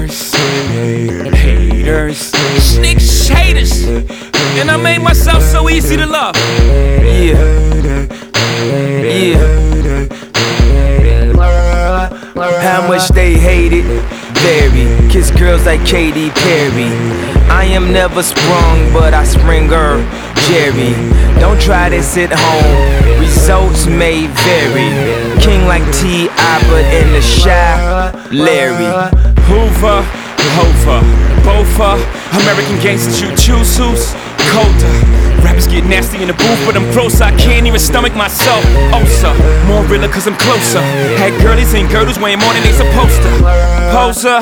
haters, haters, snitch haters. And I made myself so easy to love. Yeah, yeah. How much they hate it, vary. Kiss girls like Katy Perry. I am never sprung, but I spring her, Jerry. Don't try this at home, results may vary. King like T.I., but in the shy, Larry. Hoover, Hoover, Bofa, American gangsters, choose who's colder. Rappers get nasty in the booth, but I'm close. I can't even stomach myself. Oh, Osa, more realer cause I'm closer. Had girlies and girdles weighing more than they supposed to. Poser,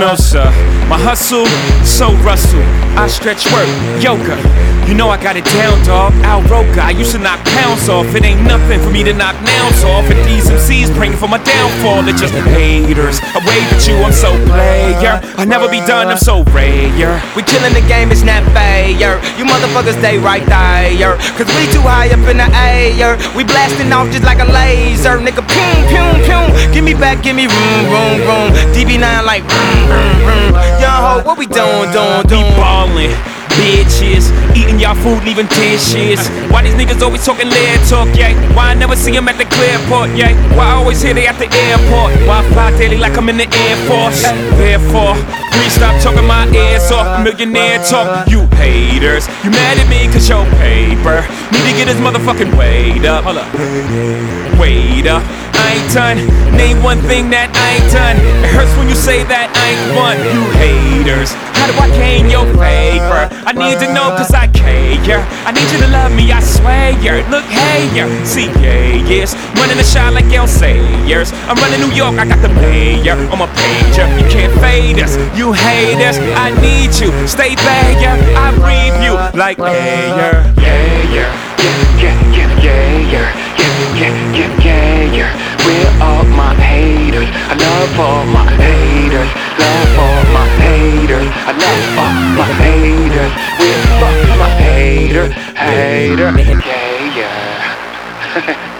no sir. My hustle, so rustle. I stretch work, yoga. You know I got it down, dog. Al Roker, I used to knock pounds off. It ain't nothing for me to knock nouns off. And these MCs praying for my downfall. They're just haters. I wave at you, I'm so player. I'll never be done, I'm so rare. We killing the game, it's not fair. You motherfuckers stay right there. Cause we too high up in the air. We blasting off just like a laser. Nigga, boom, boom, boom. Give me back, give me room, room, room. DB9 like room, room, room. Young ho, what we doing, doing, doing? We ballin'. Bitches, eating y'all food, leaving dishes. Why these niggas always talking lead talk, yeah? Why I never see them at the clearport, yeah? Why I always hear they at the airport? Why I fly daily like I'm in the Air Force? Therefore, please stop talking my ass off. Millionaire talk, you haters. You mad at me cause your paper need to get his motherfucking weight up. Hold up. Wait up. I ain't done. Name one thing that I ain't done. It hurts when you say that I ain't one. You haters. How do I gain your favor? I need to know cause I care. I need you to love me, I swear. Look, hey, see, yeah, yes. Running the shine like Gale Sayers. I'm running New York, I got the mayor on my pager. You can't fade us, you hate us. I need you, stay back, I breathe you like air. Yeah, yeah, yeah, yeah, yeah, yeah, yeah, yeah, yeah, yeah, yeah. We're all my haters. I love all my haters. Love all my haters. I love all my haters. We're fuck my hater, hater. Yeah, yeah.